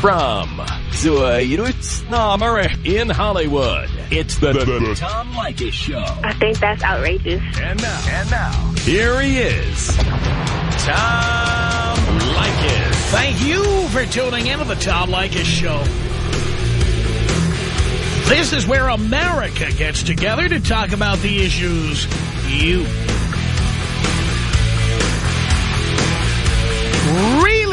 From Zurich in Hollywood, it's the, the, the Tom Leykis Show. I think that's outrageous. And now, and now, here he is, Tom Leykis. Thank you for tuning in to the Tom Leykis Show. This is where America gets together to talk about the issues you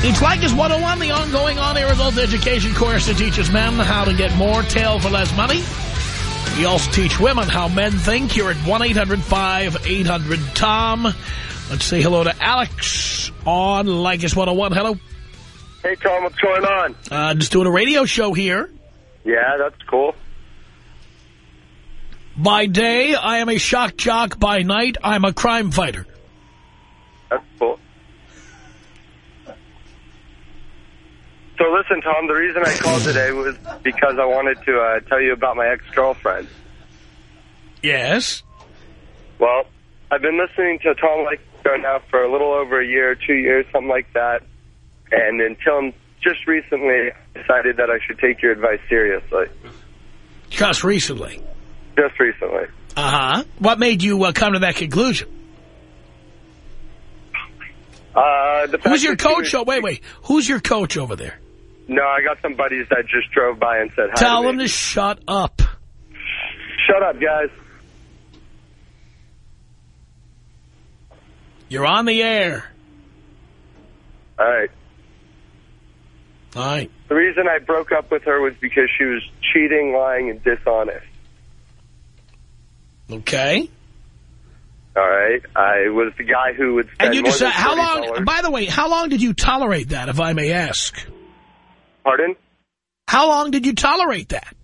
It's Leykis 101, the ongoing on-air adult education course that teaches men how to get more tail for less money. We also teach women how men think. You're at 1-800-5800-TOM. Let's say hello to Alex on Like Leykis 101. Hello. Hey, Tom, what's going on? Uh, just doing a radio show here. Yeah, that's cool. By day, I am a shock jock. By night, I'm a crime fighter. That's cool. So listen, Tom, the reason I called today was because I wanted to uh, tell you about my ex-girlfriend. Yes? Well, I've been listening to Tom Leykis now for a little over a year, two years, something like that. And until just recently, I decided that I should take your advice seriously. Just recently? Just recently. Uh-huh. What made you uh, come to that conclusion? Uh, the Who's your fact that she coach? was- Oh, wait, wait. Who's your coach over there? No, I got some buddies that just drove by and said hi Tell to them to shut up. Shut up, guys. You're on the air. All right. All right. The reason I broke up with her was because she was cheating, lying, and dishonest. Okay. All right. I was the guy who would spend And you more decide, how long, by the way, how long did you tolerate that, if I may ask? Pardon? How long did you tolerate that?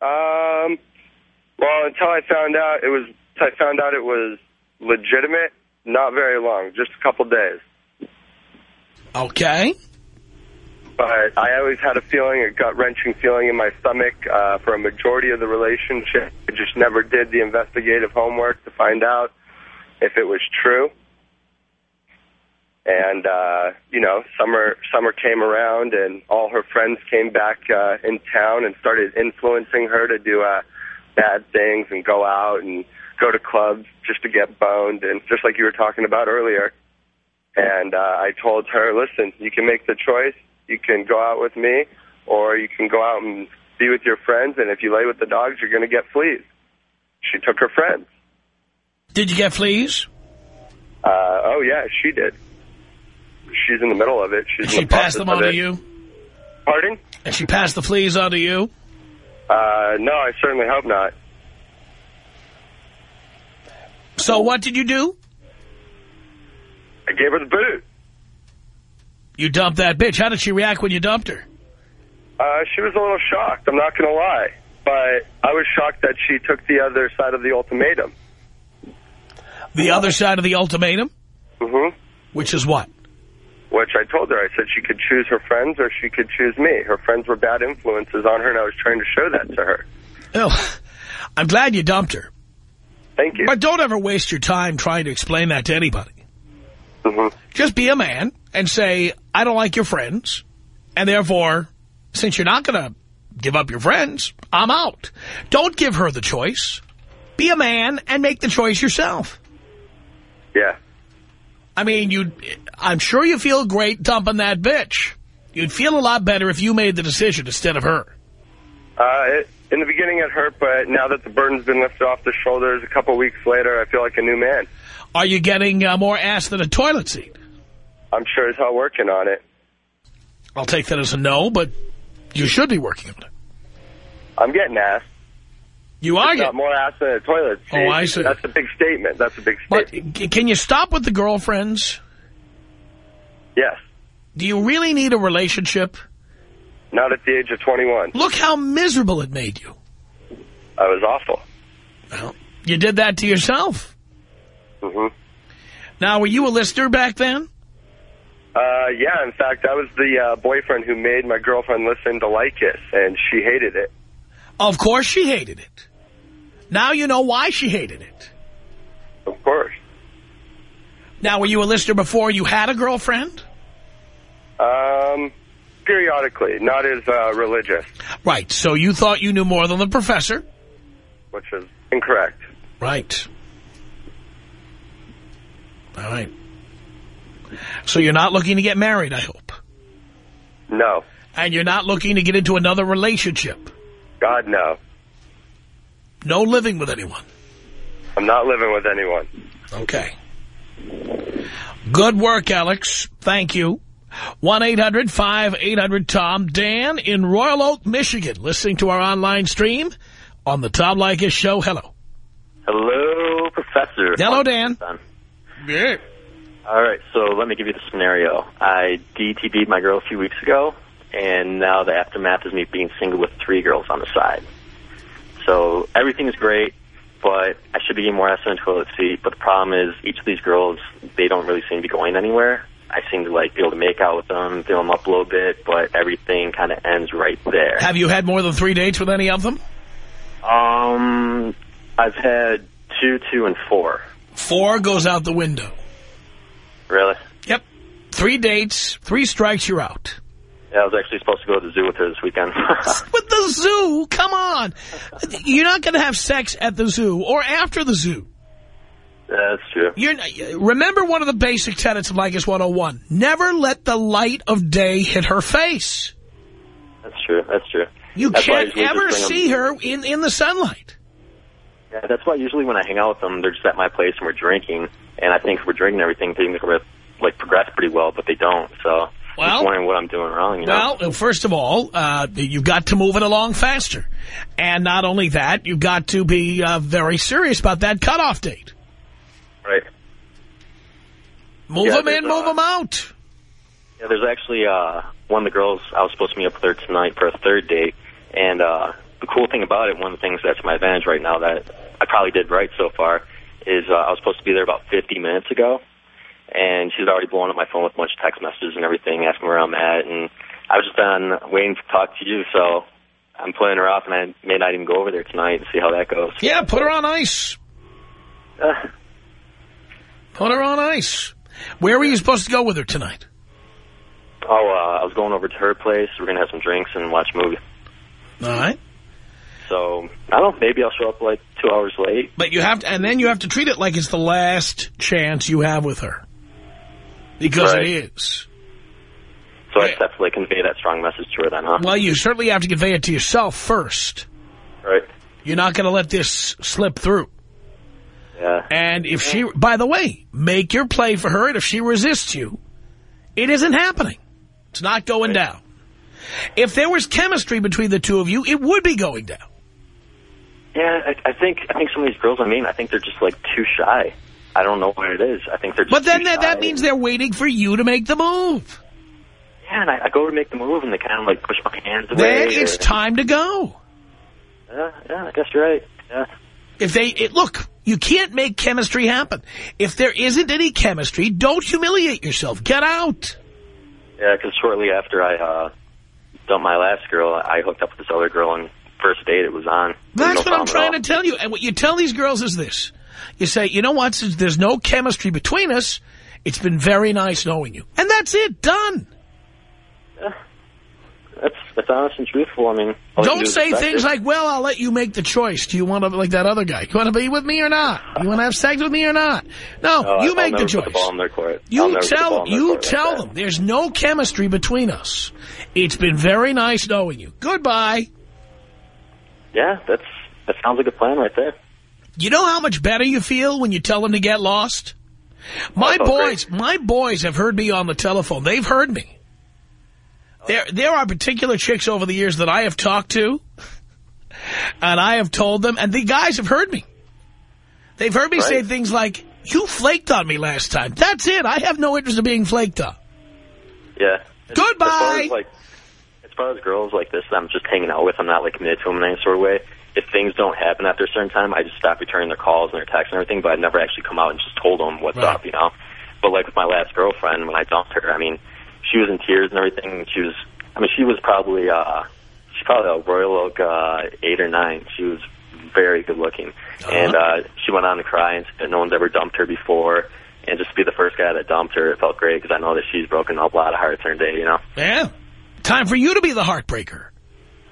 Um. Well, until I found out it was, I found out it was legitimate. Not very long, just a couple days. Okay. But I always had a feeling, a gut-wrenching feeling in my stomach uh, for a majority of the relationship. I just never did the investigative homework to find out if it was true. And, uh, you know, summer summer came around and all her friends came back uh, in town and started influencing her to do uh, bad things and go out and go to clubs just to get boned. And just like you were talking about earlier. And uh, I told her, listen, you can make the choice. You can go out with me or you can go out and be with your friends. And if you lay with the dogs, you're going to get fleas. She took her friends. Did you get fleas? Uh, oh, yeah, she did. She's in the middle of it. She's she the passed them on to you? Pardon? And she passed the fleas on to you? Uh, no, I certainly hope not. So what did you do? I gave her the boot. You dumped that bitch. How did she react when you dumped her? Uh, she was a little shocked, I'm not going to lie. But I was shocked that she took the other side of the ultimatum. The other side of the ultimatum? Mm-hmm. Which is what? Which I told her, I said she could choose her friends or she could choose me. Her friends were bad influences on her, and I was trying to show that to her. Oh, I'm glad you dumped her. Thank you. But don't ever waste your time trying to explain that to anybody. hmm Just be a man and say, I don't like your friends, and therefore, since you're not going to give up your friends, I'm out. Don't give her the choice. Be a man and make the choice yourself. Yeah. I mean, you. I'm sure you feel great dumping that bitch. You'd feel a lot better if you made the decision instead of her. Uh, it, in the beginning it hurt, but now that the burden's been lifted off the shoulders, a couple weeks later, I feel like a new man. Are you getting uh, more ass than a toilet seat? I'm sure as hell working on it. I'll take that as a no, but you should be working on it. I'm getting ass. You are getting... more ass than a toilet. Oh, I see. That's a big statement. That's a big statement. c- can you stop with the girlfriends? Yes. Do you really need a relationship? Not at the age of 21. Look how miserable it made you. I was awful. Well, you did that to yourself. Mm -hmm. Now, were you a listener back then? Uh, yeah, in fact, I was the uh, boyfriend who made my girlfriend listen to Leykis, and she hated it. Of course she hated it. Now you know why she hated it. Of course. Now, were you a listener before you had a girlfriend? Um, periodically, not as uh, religious, Right, so you thought you knew more than the professor? which is incorrect. Right. All right. So you're not looking to get married, I hope. No. And you're not looking to get into another relationship. God, no. No living with anyone. I'm not living with anyone. Okay. Good work, Alex. Thank you. 1-800-5800-TOM. Dan in Royal Oak, Michigan, listening to our online stream on the Tom Leykis Show. Hello. Hello, Professor. Hello, Dan. Yeah. All right, so let me give you the scenario. I DTB'd my girl a few weeks ago, and now the aftermath is me being single with three girls on the side. So everything is great, but I should be getting more ass on the toilet seat. But the problem is, each of these girls, they don't really seem to be going anywhere. I seem to like be able to make out with them, fill them up a little bit, but everything kind of ends right there. Have you had more than three dates with any of them? Um, I've had two, two, and four. Four goes out the window. Really? Yep. Three dates, three strikes, you're out. Yeah, I was actually supposed to go to the zoo with her this weekend. With the zoo, come on. You're not going to have sex at the zoo or after the zoo. That's true. You're, remember one of the basic tenets of Leykis 101. Never let the light of day hit her face. That's true. That's true. You That's can't ever just bring 'em- see her in, in the sunlight. Yeah, that's why usually when I hang out with them, they're just at my place and we're drinking. And I think if we're drinking everything, things are like progress pretty well, but they don't. So Well- just wondering what I'm doing wrong. You know? Well, first of all, uh, you've got to move it along faster. And not only that, you've got to be uh, very serious about that cutoff date. right. Move Yeah, them in, move uh, them out. Yeah, there's actually uh, one of the girls I was supposed to meet up with her tonight for a third date, and uh, the cool thing about it, one of the things that's my advantage right now that I probably did right so far, is uh, I was supposed to be there about 50 minutes ago, and she's already blowing up my phone with a bunch of text messages and everything, asking where I'm at, and I was just on waiting to talk to you, so I'm playing her off, and I may not even go over there tonight and see how that goes. Yeah, put her on ice. Uh, Put her on ice. Where were you supposed to go with her tonight? oh, uh, I was going over to her place. We're gonna have some drinks and watch a movie. All right. So I don't know. Maybe I'll show up like two hours late. But you have to, and then you have to treat it like it's the last chance you have with her. Because Right. it is. So I Yeah. to like convey that strong message to her then, huh? Well, you certainly have to convey it to yourself first. Right. You're not going to let this slip through. Yeah. And if she, by the way, make your play for her, and if she resists you, it isn't happening. It's not going down. If there was chemistry between the two of you, it would be going down. Yeah, I, I think I think some of these girls I mean, I think they're just like too shy. I don't know what it is. I think they're just But then that, that means they're waiting for you to make the move. Yeah, and I, I go to make the move and they kind of like push my hands away. Then it's or- time to go. Yeah, yeah, I guess you're right. Yeah. If they, it, look, you can't make chemistry happen. If there isn't any chemistry, don't humiliate yourself. Get out. Yeah, because shortly after I uh, dumped my last girl, I hooked up with this other girl and first date it was on. That's no what I'm trying to tell you. And what you tell these girls is this. You say, you know what, since there's no chemistry between us, it's been very nice knowing you. And that's it, done. all. That's that's honest and truthful. I mean, you Don't do say things like, well, I'll let you make the choice. Do you want to, like that other guy, you want to be with me or not? You want to have sex with me or not? No, No, you I'll make the choice. the ball in their court. I'll You never the ball tell you like tell them there's no chemistry between us. It's been very nice knowing you. Goodbye. Yeah, that's that sounds like a plan right there. You know how much better you feel when you tell them to get lost? My Oh, boys, great. my boys have heard me on the telephone. They've heard me. There, there are particular chicks over the years that I have talked to, and I have told them, and the guys have heard me. They've heard me say things like, you flaked on me last time. That's it. I have no interest in being flaked on. Yeah. As- Goodbye. As far as, like, as far as girls like this, I'm just hanging out with. I'm not like committed to them in any sort of way. If things don't happen after a certain time, I just stop returning their calls and their texts and everything, but I never actually come out and just told them what's Right. up, you know? But like with my last girlfriend, when I dumped her, I mean, she was in tears and everything. And She was, I mean, she was probably, uh, she's probably a Royal Oak, uh, eight or nine. She was very good looking. And, uh, she went on to cry and said no one's ever dumped her before. And just to be the first guy that dumped her, it felt great because I know that she's broken up a lot of hearts in her day, you know? Yeah. Time for you to be the heartbreaker.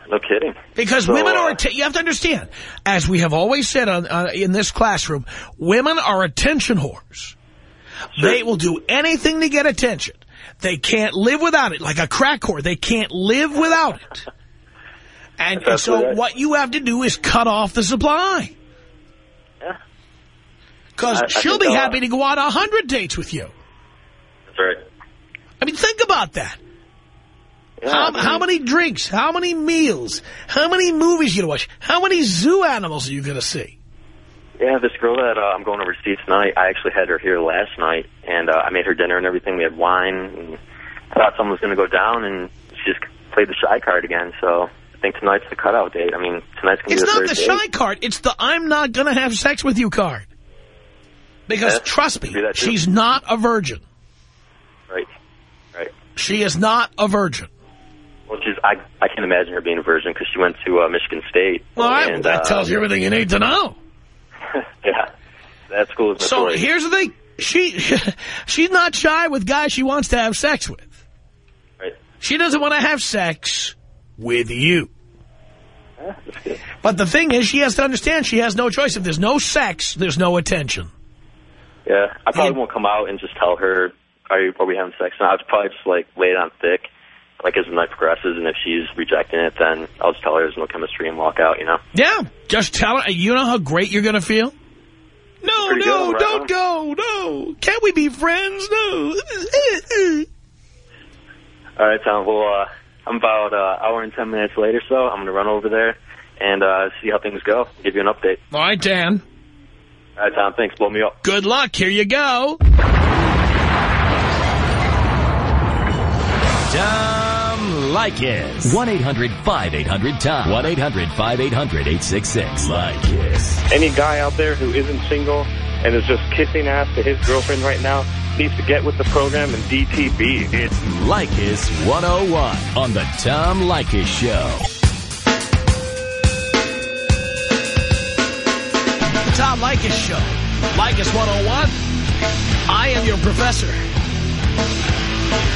No kidding. Because So, women are, uh, you have to understand, as we have always said on, uh, in this classroom, women are attention whores. They will do anything to get attention. They can't live without it, like a crack whore. They can't live without it. And, so right. what you have to do is cut off the supply. Yeah. Because she'll be happy to go on a hundred dates with you. That's right. I mean, think about that. Yeah, How, I mean, how many drinks? How many meals? How many movies you gonna watch? How many zoo animals are you gonna see? Yeah, this girl that uh, I'm going to overseas tonight, I actually had her here last night, and uh, I made her dinner and everything. We had wine, and I thought something was going to go down, and she just played the shy card again. So I think tonight's the cutout date. I mean, tonight's going to It's be the not third the date. shy card. It's the I'm not gonna have sex with you card. Because Yeah, trust me, could be that too. she's not a virgin. Right, right. She is not a virgin. Well, she's I I can't imagine her being a virgin because she went to uh, Michigan State. Well, and, that uh, tells you everything you need to know. yeah, that school is So here's the thing: she she's not shy with guys she wants to have sex with. Right. She doesn't want to have sex with you. Yeah, that's good. But the thing is, she has to understand she has no choice. If there's no sex, there's no attention. Yeah, I probably And- won't come out and just tell her, "Are you? Are we having sex?" now? I'd probably just like lay it on thick, like as the night progresses, and if she's rejecting it, then I'll just tell her there's no chemistry and walk out. You know? Yeah, just tell her. You know how great you're going to feel? No, Pretty no, good, right don't on. go. No. Can't we be friends? No. All right, Tom. Well, uh, I'm about uh, hour and ten minutes later, so I'm gonna run over there and uh, see how things go. Give you an update. All right, Dan. All right, Tom. Thanks. Blow me up. Good luck. Here you go. Tom Leykis. 1-800-5800-TOM. 1-800-5800-866. Leykis. any guy out there who isn't single and is just kissing ass to his girlfriend right now needs to get with the program and DTB. It's Leykis 101. On the Tom Leykis Show. The Tom Leykis Show. Leykis 101. I am your professor.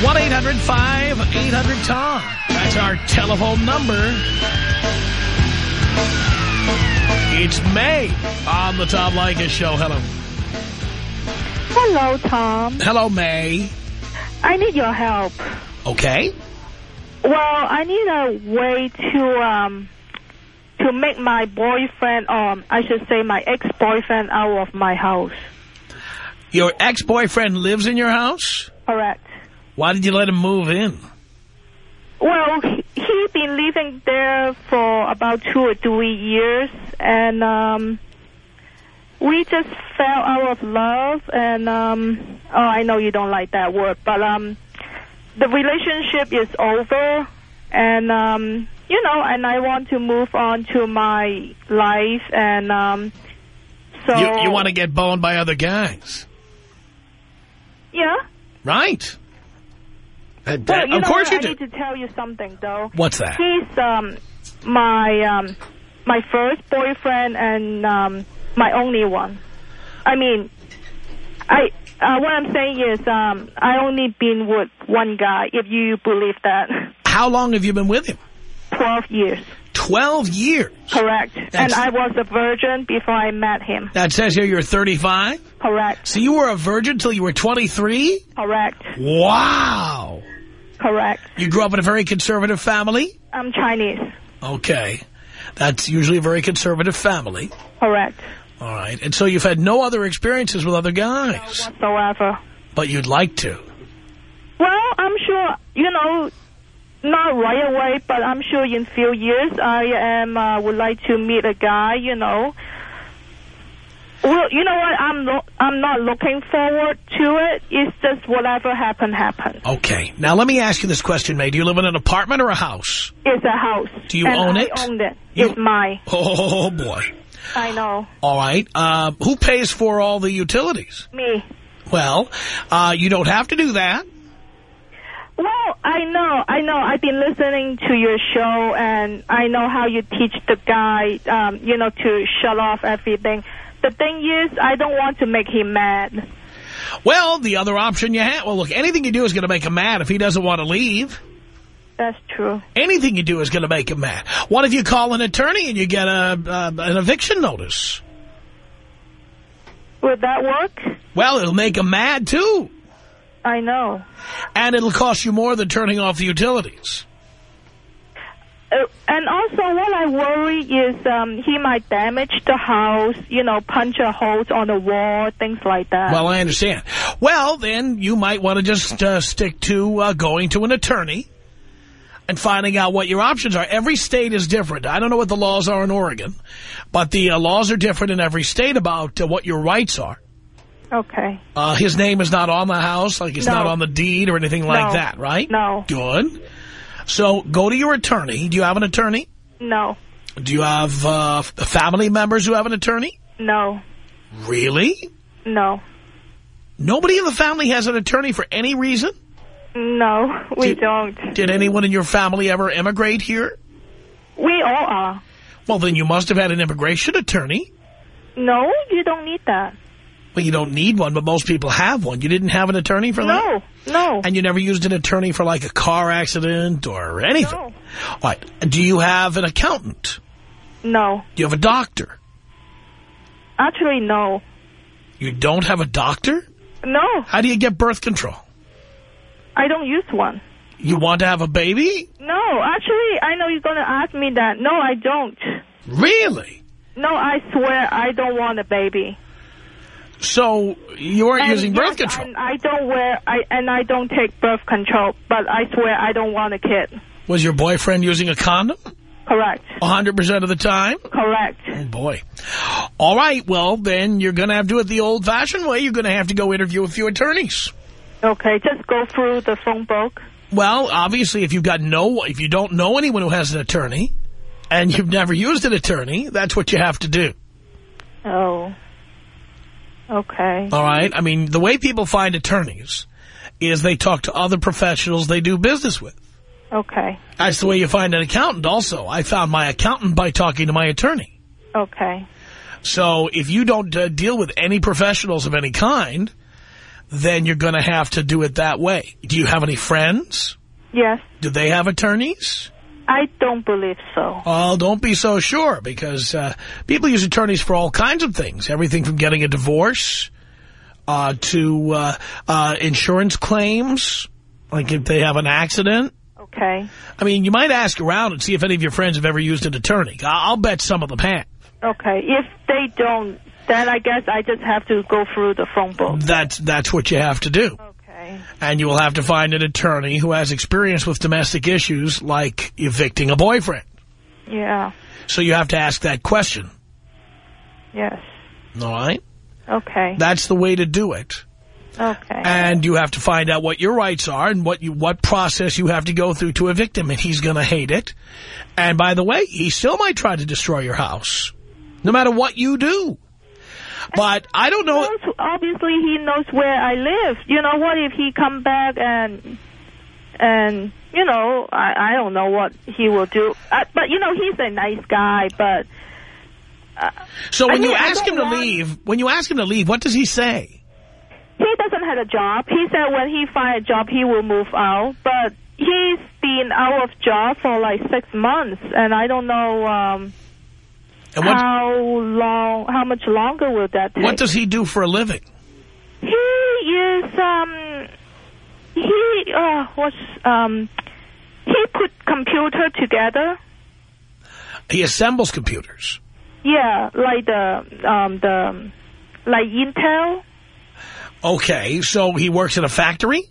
1-800-5800-TOM. That's our telephone number. It's May on the Tom Leykis Show. Hello. Hello, Tom. Hello, May. I need your help. Okay. Well, I need a way to um to make my boyfriend, um, I should say my ex-boyfriend, out of my house. Your ex-boyfriend lives in your house? Correct. Why did you let him move in? Well, he, he been living there for about two or three years, and um, we just fell out of love. And um, oh, I know you don't like that word, but um, the relationship is over, and um, you know, and I want to move on to my life, and um, so You, you want to get boned by other guys. yeah. Right. Uh, Well, that- you of course what? you I do. need to tell you something, though. What's that? He's um my um my first boyfriend and um my only one. I mean, I uh, what I'm saying is um I only been with one guy. If you believe that, How long have you been with him? twelve years, Twelve years. correct. And I was a virgin before I met him. That says here you're 35. Correct, So you were a virgin till you were 23? correct, Wow. Correct. You grew up in a very conservative family? I'm Chinese. Okay. That's usually a very conservative family. Correct. All right. And so you've had no other experiences with other guys, Whatsoever. but you'd like to. Well, I'm sure, you know, not right away, but I'm sure in few years I am uh, would like to meet a guy, you know. Well, you know what? I'm lo I'm not looking forward to it. It's just whatever happened, happened. Okay. Now, let me ask you this question, May. Do you live in an apartment or a house? It's a house. Do you and own I it? own it. You- It's mine. Oh, boy. I know. All right. Uh, who pays for all the utilities? Me. Well, uh, you don't have to do that. Well, I know, I know. I've been listening to your show, and I know how you teach the guy, um, you know, to shut off everything. The thing is, I don't want to make him mad. Well, the other option you have, well, look, anything you do is going to make him mad if he doesn't want to leave. That's true. Anything you do is going to make him mad. What if you call an attorney and you get a, uh, an eviction notice? Would that work? Well, it'll make him mad, too. I know. And it'll cost you more than turning off the utilities. Uh, and also, what I worry is um, he might damage the house, you know, punch a holes on the wall, things like that. Well, I understand. Well, then you might want to just uh, stick to uh, going to an attorney and finding out what your options are. Every state is different. I don't know what the laws are in Oregon, but the uh, laws are different in every state about uh, what your rights are. okay. Uh, his name is not on the house, like it's No. not on the deed or anything like No. that, right? No. Good. So go to your attorney. Do you have an attorney? No. Do you have uh, family members who have an attorney? No. Really? No. Nobody in the family has an attorney for any reason? No, we Did- don't. Did anyone in your family ever immigrate here? We all are. Well, then you must have had an immigration attorney. No, you don't need that. Well, you don't need one, but most people have one. You didn't have an attorney for that? No, no. And you never used an attorney for like a car accident or anything? No. All right. Do you have an accountant? No. Do you have a doctor? Actually, no. You don't have a doctor? No, How do you get birth control? I don't use one. You want to have a baby? No, actually, I know you're going to ask me that. No, I don't. Really? No, I swear I don't want a baby. So you aren't And using birth control? And I don't wear, I and I don't take birth control, but I swear I don't want a kid. Was your boyfriend using a condom? Correct. 100% of the time? Correct. Oh, boy. All right, well, then you're going to have to do it the old-fashioned way. You're going to have to go interview a few attorneys. Okay, just go through the phone book. Well, obviously, if you've got no, if you don't know anyone who has an attorney, and you've never used an attorney, that's what you have to do. Oh. Okay. All right? I mean, the way people find attorneys is they talk to other professionals they do business with. Okay. That's the way you find an accountant also. I found my accountant by talking to my attorney. Okay. So if you don't uh, deal with any professionals of any kind, then you're going to have to do it that way. Do you have any friends? Yes. Do they have attorneys? I don't believe so. Oh, don't be so sure, because uh, people use attorneys for all kinds of things. Everything from getting a divorce uh, to uh, uh, insurance claims, like if they have an accident. Okay. I mean, you might ask around and see if any of your friends have ever used an attorney. I'll bet some of them have. Okay. If they don't, then I guess I just have to go through the phone book. That's, that's what you have to do. And you will have to find an attorney who has experience with domestic issues like evicting a boyfriend. Yeah. So you have to ask that question. Yes. All right? Okay. That's the way to do it. Okay. And you have to find out what your rights are and what you what process you have to go through to evict him. And he's going to hate it. And by the way, he still might try to destroy your house, no matter what you do. But I don't know. knows, obviously he knows where I live. You know, what if he come back and, and, you know, I, I don't know what he will do. Uh, but, you know, he's a nice guy, but... So when you mean, I ask him to want- leave, when you ask him to leave, what does he say? He doesn't have a job. He said when he find a job, he will move out. But he's been out of job for like six months, and I don't know um, how long, how much longer will that take. what does he do for a living? he is um he uh was um he put computer together. He assembles computers. Yeah, like the um the like Intel. Okay, so he works in a factory?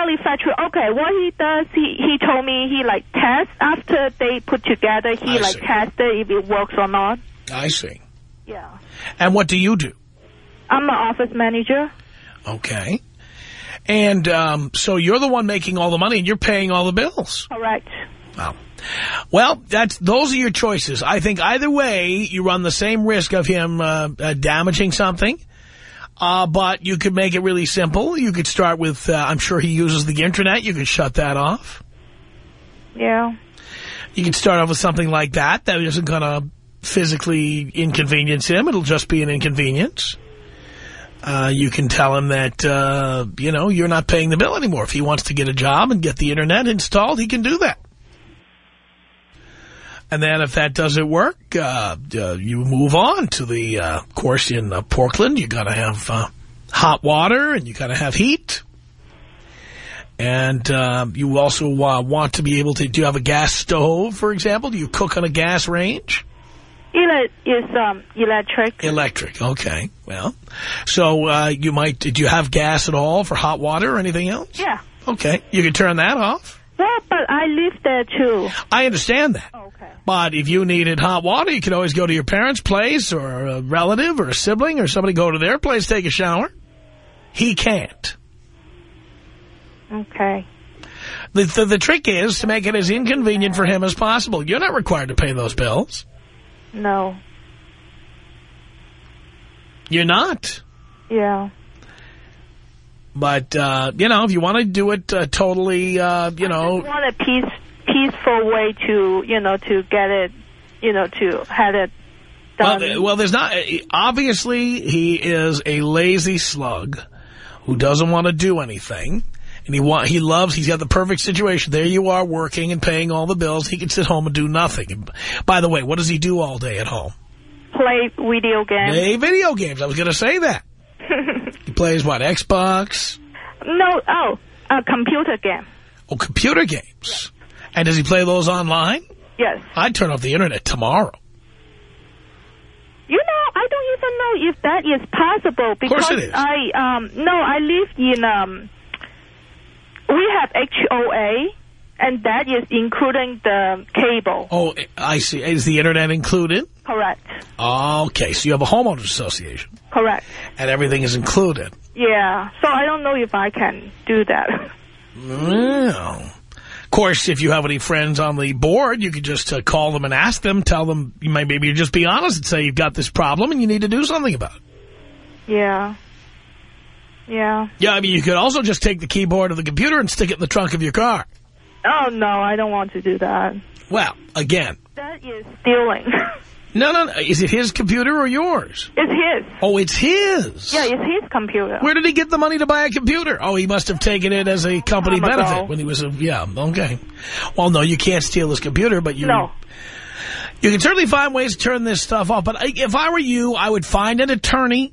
Not exactly factory. Okay, what he does, he he told me he like tests after they put together. He I like see. tested if it works or not. I see. Yeah. And what do you do? I'm an office manager. Okay. And um, so you're the one making all the money and you're paying all the bills. Correct. Wow. Well, that's those are your choices. I think either way, you run the same risk of him uh, uh, damaging something. Uh, but you could make it really simple. You could start with, uh, I'm sure he uses the Internet. You could shut that off. Yeah. You could start off with something like that. That isn't going to physically inconvenience him. It'll just be an inconvenience. Uh, you can tell him that, uh, you know, you're not paying the bill anymore. If he wants to get a job and get the Internet installed, he can do that. And then if that doesn't work, uh, uh, you move on to the, uh, of course, in uh, Portland, you got to have uh, hot water and you got to have heat. And um, you also uh, want to be able to, do you have a gas stove, for example? Do you cook on a gas range? Ele is um electric. Electric, okay. Well, so uh, you might, do you have gas at all for hot water or anything else? Yeah. Okay, you can turn that off. Well, but I live there too. I understand that. Oh, okay. But if you needed hot water, you could always go to your parents' place or a relative or a sibling or somebody go to their place, take a shower. He can't. Okay. The, the, the trick is to make it as inconvenient for him as possible. You're not required to pay those bills. No. You're not. Yeah. But, uh, you know, if you want to do it uh, totally, uh, you I know, want a peace, peaceful way to, you know, to get it, you know, to have it well, done. th- well, there's not, obviously he is a lazy slug who doesn't want to do anything. And he want, he loves, he's got the perfect situation. There you are working and paying all the bills. He can sit home and do nothing. And by the way, what does he do all day at home? Play video games. Play video games. I was going to say that. He plays what, Xbox? no, oh, a computer game. Oh, computer games. And does he play those online? Yes. I'd turn off the internet tomorrow. You know, I don't even know if that is possible because course it is. I um no, I live in um we have HOA and that is including the cable. Oh, I see. Is the internet included? Correct. Okay, so you have a homeowners association, Correct. and everything is included. Yeah. So I don't know if I can do that. Well, of course, if you have any friends on the board, you could just uh, call them and ask them, tell them, you maybe just be honest and say you've got this problem and you need to do something about it. yeah. Yeah. Yeah, I mean, you could also just take the keyboard of the computer and stick it in the trunk of your car. Oh no, I don't want to do that. Well, again, That is stealing. no, no, no. Is it his computer or yours? it's his. Oh, it's his. Yeah, it's his computer. Where did he get the money to buy a computer? Oh, he must have taken it as a company Time ago. benefit when he was a, yeah, okay. Well, no, you can't steal his computer, but you, No. you can certainly find ways to turn this stuff off. But if I were you, I would find an attorney.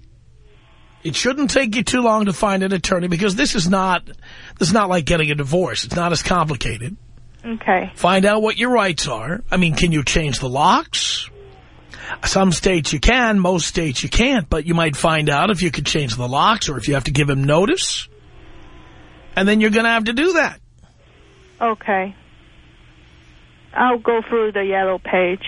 It shouldn't take you too long to find an attorney because this is not, this is not like getting a divorce. It's not as complicated. Okay. Find out what your rights are. I mean, can you change the locks? Some states you can, most states you can't, but you might find out if you could change the locks or if you have to give him notice. And then you're going to have to do that. Okay. I'll go through the yellow page.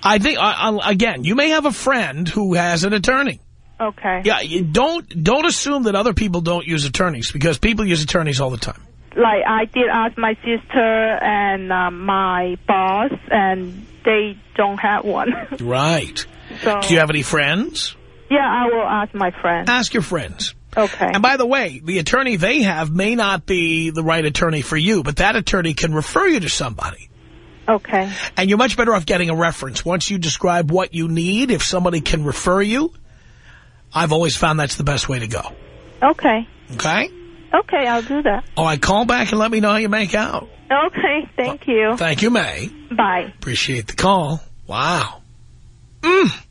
I think, I, I, again, you may have a friend who has an attorney. Okay. Yeah, you don't don't assume that other people don't use attorneys because people use attorneys all the time. Like I did ask my sister and um, my boss, and they don't have one. Right. so Do you have any friends? yeah, I will ask my friends. Ask your friends. Okay. And by the way, the attorney they have may not be the right attorney for you, but that attorney can refer you to somebody. Okay. And you're much better off getting a reference. Once you describe what you need, if somebody can refer you, I've always found that's the best way to go. Okay. Okay? Okay, I'll do that. All right, call back and let me know how you make out. Okay, thank you. Thank you, May. Bye. Appreciate the call. Wow. Mm.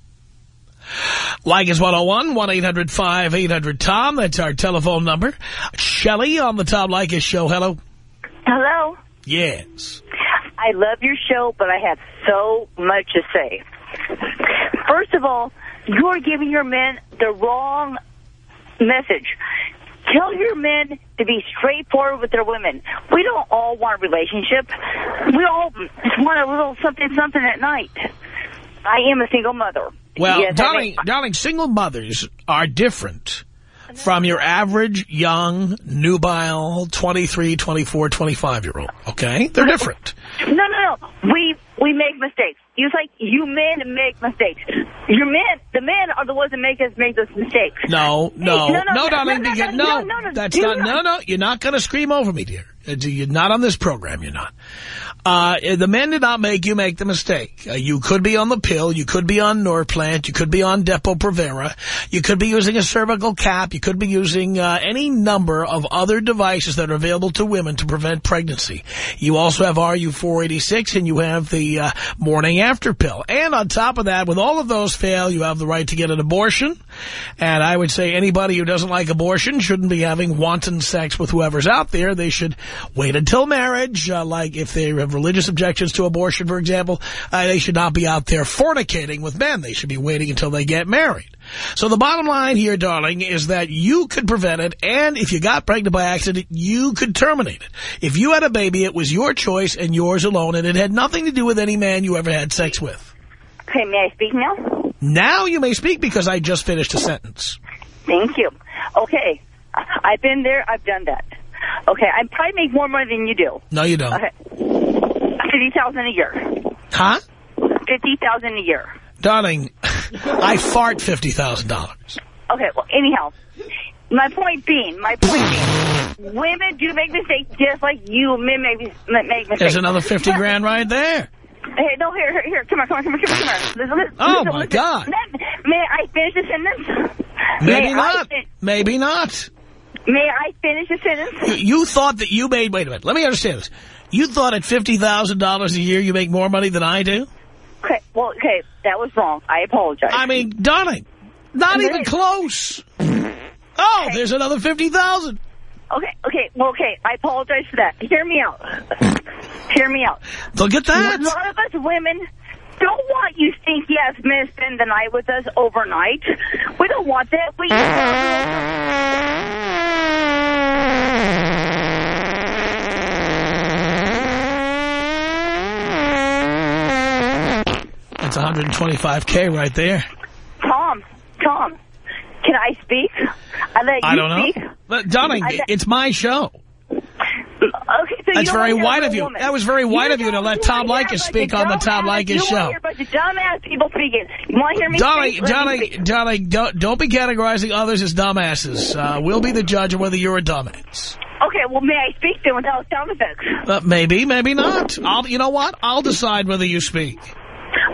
Leykis 101, 1-800-5800-TOM. That's our telephone number. Shelley on the Tom Leykis show. Hello. Hello. Yes. I love your show, but I have so much to say. First of all, you're giving your men the wrong message. tell your men to be straightforward with their women. We don't all want a relationship. We all just want a little something, something at night. I am a single mother. Well, Yes, darling, darling, single mothers are different from your average young, nubile, 23, 24, 25-year-old, okay? They're different. No, no, no. We we make mistakes. It's like you men make mistakes. Your men, the men are the ones that make us make those mistakes. No, no, Hey, no, no, no, darling, no, no, because- no, no, no, no, that's do not, not. no, no, you're not going to scream over me, dear. Uh, You're not on this program, you're not. Uh, the men did not make you make the mistake. Uh, you could be on the pill, you could be on Norplant, you could be on Depo-Provera, you could be using a cervical cap, you could be using uh, any number of other devices that are available to women to prevent pregnancy. You also have RU486 and you have the uh, morning after pill. And on top of that, with all of those fail, you have the right to get an abortion. And I would say anybody who doesn't like abortion shouldn't be having wanton sex with whoever's out there. They should wait until marriage. Uh, like if they have religious objections to abortion, for example, uh, they should not be out there fornicating with men. They should be waiting until they get married. So the bottom line here, darling, is that you could prevent it, and if you got pregnant by accident, you could terminate it. If you had a baby, it was your choice and yours alone, and it had nothing to do with any man you ever had sex with. Okay, may I speak now? Now you may speak because I just finished a sentence. Thank you. Okay, I've been there. I've done that. Okay, I probably make more money than you do. No, you don't. Okay, fifty thousand a year. Huh? Fifty thousand a year. Darling, I fart $50,000. Okay, well, anyhow, my point being, my point being, women do make mistakes just like you men make, make mistakes. There's another 50 grand right there. Hey, no, here, here, here, come on, come on, come on, come on, come on. Listen, listen, Oh, listen, my listen. God. May, may I finish the sentence? Maybe may not. Maybe not. May I finish the sentence? You thought that you made, wait a minute, let me understand this. You thought at $50,000 a year you make more money than I do? Okay, well, okay, that was wrong. I apologize. I mean, darling, not even close. Oh, there's another 50000 Okay, okay, well, okay, I apologize for that. Hear me out. Hear me out. Look at A that. lot of us women don't want you stinky ass men to spend the night with us overnight. We don't want that. We That's 125K right there. Tom, Tom, can I speak? I let you I don't know. speak. But, darling, I- it's my show. So That's very white of you. women. That was very white of you to let Tom wanna hear Leykis about speak on the Tom you show. wanna hear about the dumbass people speaking. You want to hear me Darling, speak? Me darling, don't, don't be categorizing others as dumbasses. Uh, we'll be the judge of whether you're a dumbass. Okay, well, may I speak then without sound effects? Uh, maybe, maybe not. I'll, you know what? I'll decide whether you speak.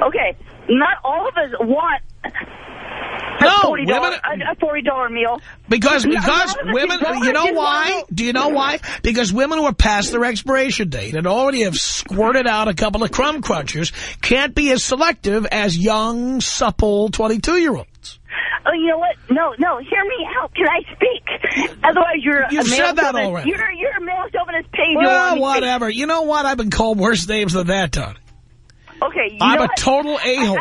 Okay, not all of us want No, $40, women- a, a $40 meal. Because, because no, women, you know why? Do you know why? Because women who are past their expiration date and already have squirted out a couple of crumb crunchers can't be as selective as young, supple 22-year-olds. Oh, you know what? No, no, hear me out. Can I speak? Otherwise, you're You a said that already. You're, you're a male chauvinist page. You Well, whatever. You know what? I've been called worse names than that, Tony. Okay, you I'm a total a-hole.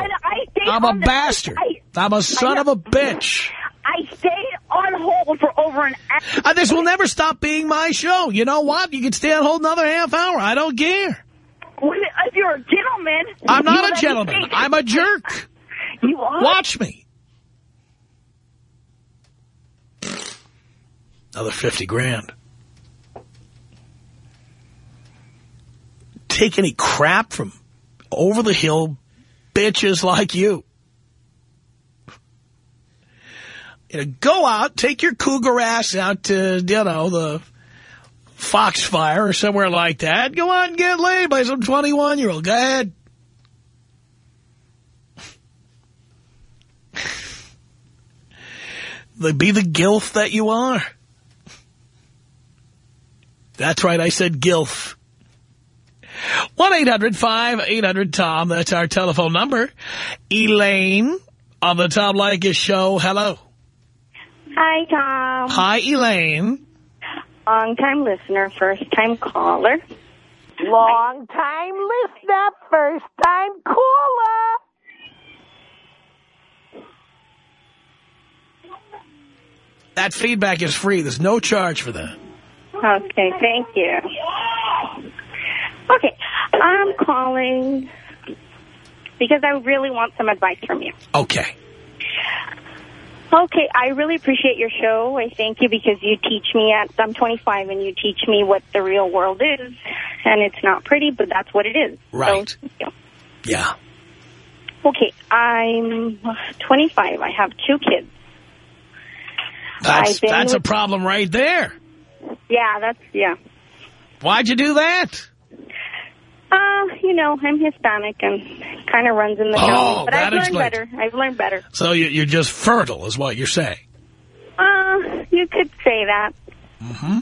I'm a bastard. I, I'm a son of a bitch. I stayed on hold for over an hour. Uh, this will never stop being my show. You know what? You can stay on hold another half hour. I don't care. If you're a gentleman, I'm not a gentleman. I'm a jerk. You are. Watch me. Another 50 grand. Take any crap from over the hill bitches like you. You know, go out, take your cougar ass out to, you know, the Foxfire or somewhere like that. Go out and get laid by some 21-year-old. Go ahead. Be the gilf that you are. That's right, I said gilf. 1-800-5800-TOM, that's our telephone number. Elaine on the Tom Leykis show, hello. Hi, Tom. Hi, Elaine. Long time listener, first time caller. Long time listener, first time caller. That feedback is free. There's no charge for that. Okay, thank you. Okay, I'm calling because I really want some advice from you. Okay. Okay, I really appreciate your show. I thank you because you teach me at, I'm 25 and you teach me what the real world is. And it's not pretty, but that's what it is. Right. So, you. Yeah. Okay, I'm 25. I have two kids. That's, that's a problem right there. Yeah, that's, yeah. Why'd you do that? Uh, you know, I'm Hispanic and kind of runs in the Oh, family. But that I've learned explains. better. I've learned better. So you, you're just fertile is what you're saying. Uh, you could say that. Mm-hmm.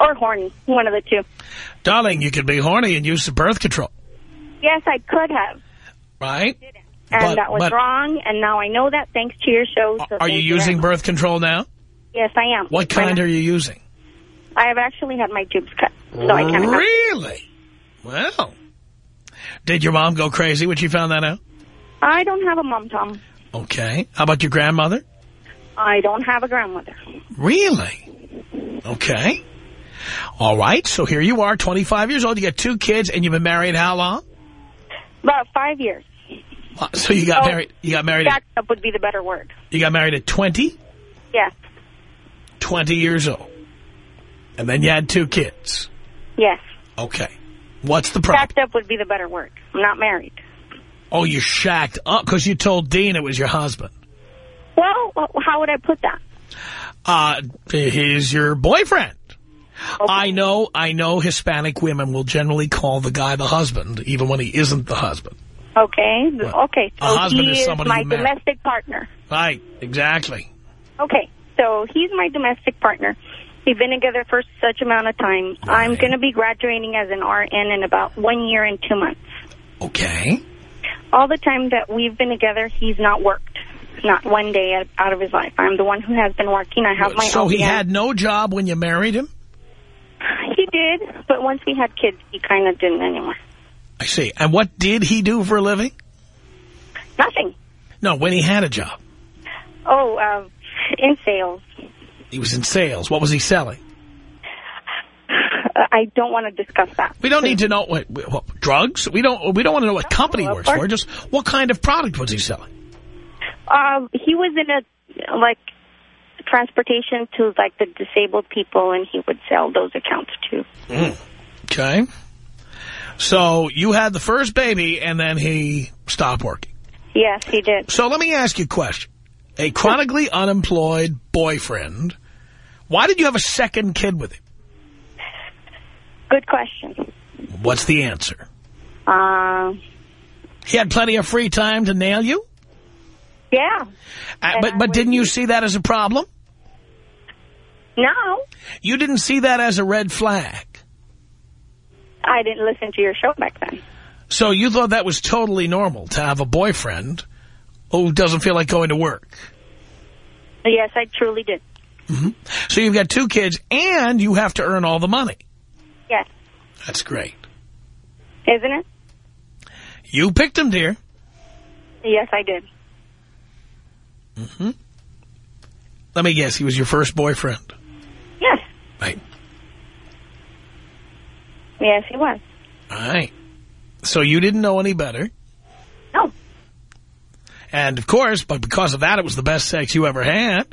Or horny, one of the two. Darling, you could be horny and use the birth control, Yes, I could have. right? And But- that was but- wrong, and now I know that thanks to your show. So Are you using birth control now? Yes, I am. What kind are you using? I have actually had my tubes cut, so I can't. Really? Well, did your mom go crazy when she found that out? I don't have a mom, Tom. Okay. How about your grandmother? I don't have a grandmother. Really? Okay. All right. So here you are, 25 years old. You got two kids, and you've been married how long? About five years. So you got Oh, married. You got married. At, Backed up would be the better word. you got married at 20, Yes. 20 years old, and then you had two kids. Yes. Okay. What's the problem? Shacked up would be the better word. I'm not married. Oh, you shacked up because you told Dean it was your husband. Well, how would I put that? Uh, he's your boyfriend. I know, I know Hispanic women will generally call the guy the husband, even when he isn't the husband. Okay. Well, okay. a husband he is is somebody my domestic partner. Right, exactly. Okay. So he's my domestic partner. We've been together for such amount of time. I'm going to be graduating as an RN in about one year and two months. Okay. All the time that we've been together, he's not worked. Not one day out- of his life. I'm the one who has been working. I have my own. So he had no job when you married him? He did, but once we had kids, he kind of didn't anymore. I see. And what did he do for a living? Nothing. No, when he had a job. Oh, uh, in sales. He was in sales. What was he selling? Uh, I don't want to discuss that. We don't need to know what, what drugs. We don't. We don't want to know what company he works for. Just what kind of product was he selling? Um, he was in a like transportation to like the disabled people, and he would sell those accounts too. Okay. So you had the first baby, and then he stopped working. Yes, he did. So let me ask you a question. A chronically unemployed boyfriend, why did you have a second kid with him? Good question. What's the answer? Uh, He had plenty of free time to nail you? yeah. Uh, but but didn't you see that as a problem? No, You didn't see that as a red flag. I didn't listen to your show back then. So you thought that was totally normal to have a boyfriend who doesn't feel like going to work. Yes, I truly did. So you've got two kids and you have to earn all the money. Yes, That's great. isn't it? You picked him, dear. Yes, I did. Mm -hmm. Let me guess, he was your first boyfriend. Yes, Right. yes, he was. All right. So you didn't know any better. No. And, of course, but because of that, it was the best sex you ever had.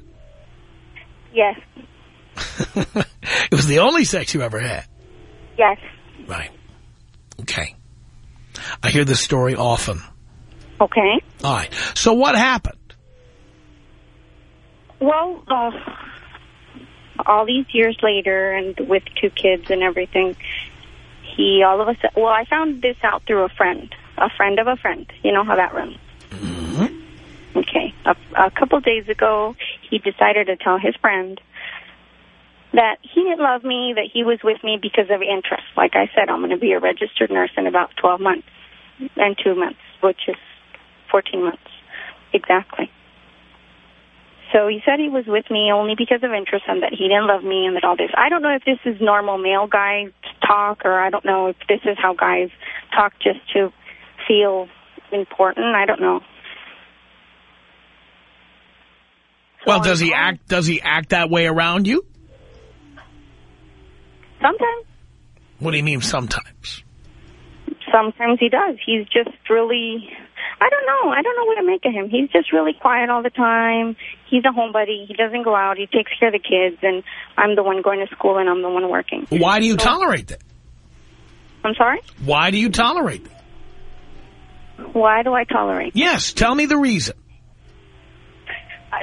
Yes, it was the only sex you ever had. yes. Right. Okay. I hear this story often. Okay. All right. So what happened? Well, uh, all these years later, and with two kids and everything, he all of a sudden. Well, I found this out through a friend, a friend of a friend. You know how that runs. Okay. A, a couple days ago, he decided to tell his friend that he didn't love me, that he was with me because of interest. Like I said, I'm going to be a registered nurse in about 12 months and two months, which is 14 months exactly. So he said he was with me only because of interest and that he didn't love me and that all this. I don't know if this is normal male guy talk or I don't know if this is how guys talk just to feel important. I don't know. Well, does he act, does he act that way around you? Sometimes. What do you mean sometimes? Sometimes he does. He's just really, I don't know. I don't know what to make of him. He's just really quiet all the time. He's a homebody. He doesn't go out. He takes care of the kids, and I'm the one going to school, and I'm the one working. Why do you So- tolerate that? I'm sorry? Why do you tolerate that? Why do I tolerate? Yes, tell me the reason.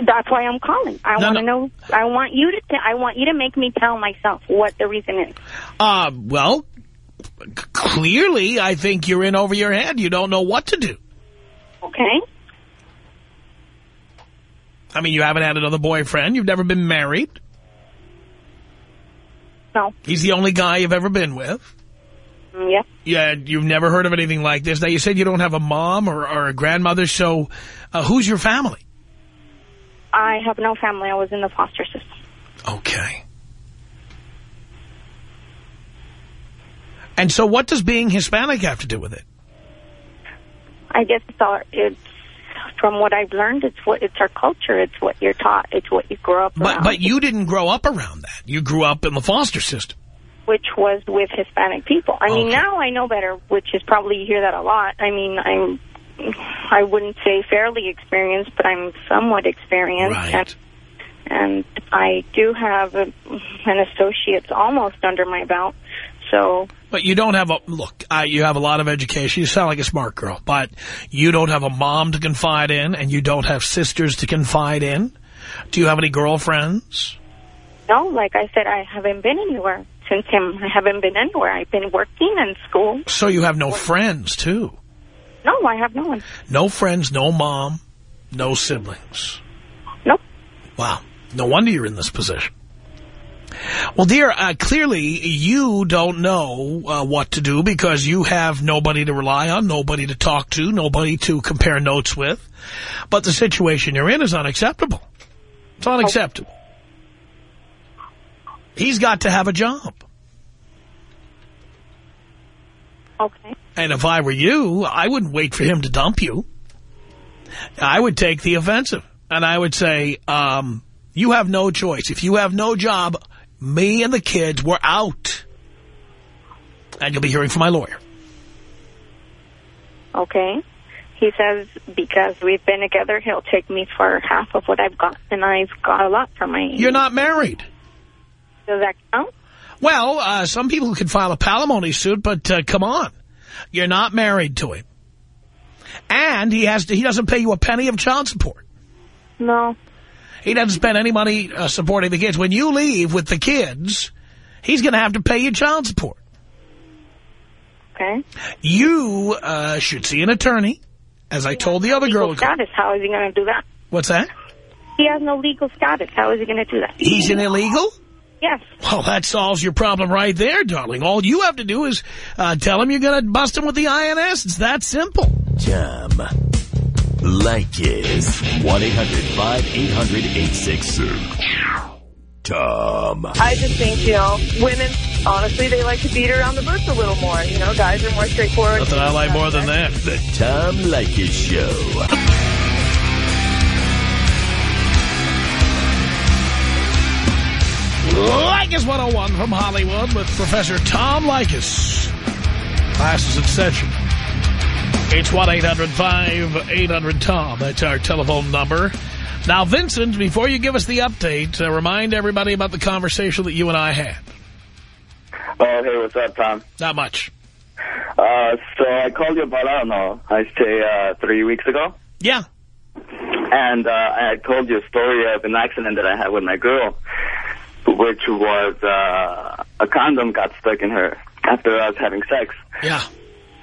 That's why I'm calling. I No, want to know. I want you to. I want you to make me tell myself what the reason is. Uh, well, clearly, I think you're in over your head. You don't know what to do. Okay. I mean, you haven't had another boyfriend. You've never been married. No. He's the only guy you've ever been with. Mm, yeah. Yeah, you've never heard of anything like this. Now, you said you don't have a mom or, or a grandmother, so uh, who's your family? I have no family. I was in the foster system. Okay. And so what does being Hispanic have to do with it? I guess it's all. It's from what I've learned. It's what it's our culture. It's what you're taught. It's what you grow up But, around. but you didn't grow up around that. You grew up in the foster system. which was with Hispanic people. I mean, now I know better, which is probably you hear that a lot. I mean, I'm, I wouldn't say fairly experienced, but I'm somewhat experienced. Right. And, and I do have a, an associate's almost under my belt. So, But you don't have a, look, uh, you have a lot of education. You sound like a smart girl, but you don't have a mom to confide in and you don't have sisters to confide in. Do you have any girlfriends? no, like I said, I haven't been anywhere since him. I haven't been anywhere. I've been working and school. So you have no friends, too. No, I have no one. No friends, no mom, no siblings. Nope. Wow. No wonder you're in this position. Well, dear, uh, clearly you don't know uh, what to do because you have nobody to rely on, nobody to talk to, nobody to compare notes with. But the situation you're in is unacceptable. It's unacceptable. He's got to have a job. Okay. And if I were you, I wouldn't wait for him to dump you. I would take the offensive. And I would say, um, you have no choice. If you have no job, me and the kids, we're out. And you'll be hearing from my lawyer. Okay. He says because we've been together, he'll take me for half of what I've got, and I've got a lot for my. You're not married. Does that count? Well, uh, some people can file a palimony suit, but uh, come on. You're not married to him. And he has to, he doesn't pay you a penny of child support. No. He doesn't spend any money uh, supporting the kids. When you leave with the kids, he's going to have to pay you child support. Okay. You uh, should see an attorney, as I told the other girl. Status. How is he going to do that? What's that? He has no legal status. How is he going to do that? He's an illegal? Yes. Well, that solves your problem right there, darling. All you have to do is uh, tell him you're going to bust him with the INS. It's that simple. Tom Leykis. 1-800-5800-866. Tom. I just think, you know, women, honestly, they like to beat around the bush a little more. You know, guys are more straightforward. Nothing I like more than that. The Tom Leykis Show. Leykis 101 from Hollywood with Professor Tom Leykis. Classes in session. It's 1-800-5800-TOM. That's our telephone number. Now, Vincent, before you give us the update, uh, remind everybody about the conversation that you and I had. Oh, hey, what's up, Tom? Not much. Uh, so I called you about, I don't know, I'd say uh, three weeks ago. Yeah. And uh, I told you a story of an accident that I had with my girl, which was uh, a condom got stuck in her after us having sex. Yeah.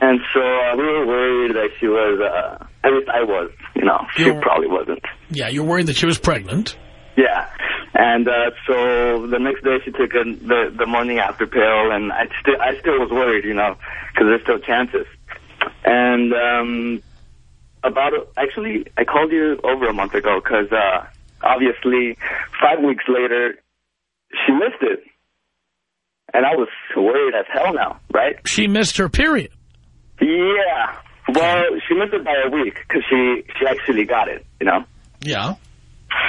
And so uh, we were worried that she was, uh, at least I was, you know, she You're- probably wasn't. Yeah, you're worried that she was pregnant. Yeah. And uh, so the next day she took a, the the morning after pill, and I still I still was worried, you know, because there's still chances. And um, about actually, I called you over a month ago because uh, obviously five weeks later she missed it, and I was worried as hell now, right? She missed her period. Yeah. Well, she missed it by a week because she she actually got it, you know. Yeah.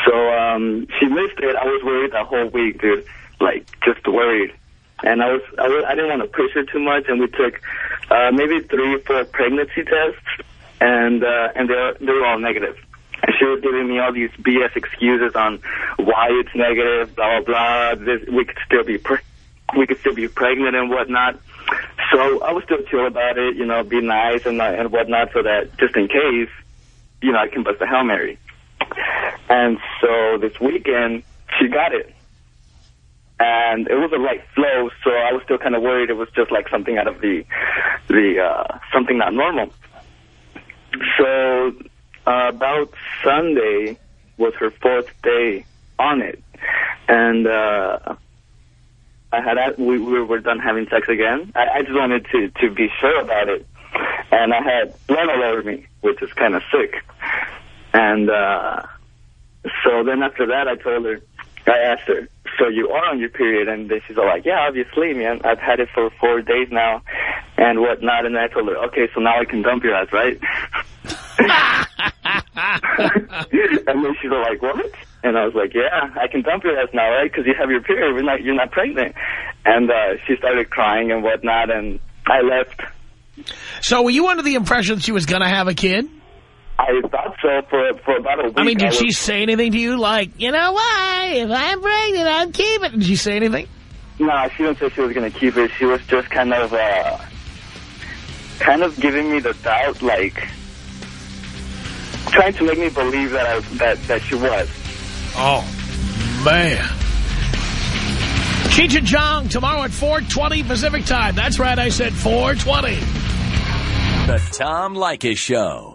So um, she missed it. I was worried the whole week, dude. Like, just worried. And I was, I was, I didn't want to push her too much, and we took uh, maybe three, four pregnancy tests, and uh, and they were, they were all negative. She was giving me all these BS excuses on why it's negative, blah blah blah. This, we could still be we could still be pregnant and whatnot. So I was still chill about it, you know, be nice and and whatnot, so that just in case, you know, I can bust a hail mary. And so this weekend, she got it. And it was a light flow, so I was still kind of worried it was just like something out of the, the uh, something not normal. So uh, about Sunday was her fourth day on it. And uh, I had we, we were done having sex again. I, I just wanted to, to be sure about it. And I had blood all over me, which is kind of sick. And uh, so then after that, I told her, I asked her, so you are on your period? And then she's all like, yeah, obviously, man. I've had it for four days now and whatnot. And I told her, okay, so now I can dump your ass, right? and then she's like, what? And I was like, yeah, I can dump your ass now, right? Because you have your period. You're not, you're not pregnant. And uh, she started crying and whatnot, and I left. So were you under the impression she was going to have a kid? I thought so for for about a week. I mean, did I she say anything to you like, you know why? if I'm pregnant, I'm keeping it? Did she say anything? No, she didn't say she was going to keep it. She was just kind of, uh, kind of giving me the doubt, like trying to make me believe that I that that she was. Oh, man. Cheech and Chong tomorrow at 4.20 Pacific time. That's right, I said 4.20. The Tom Leykis Show.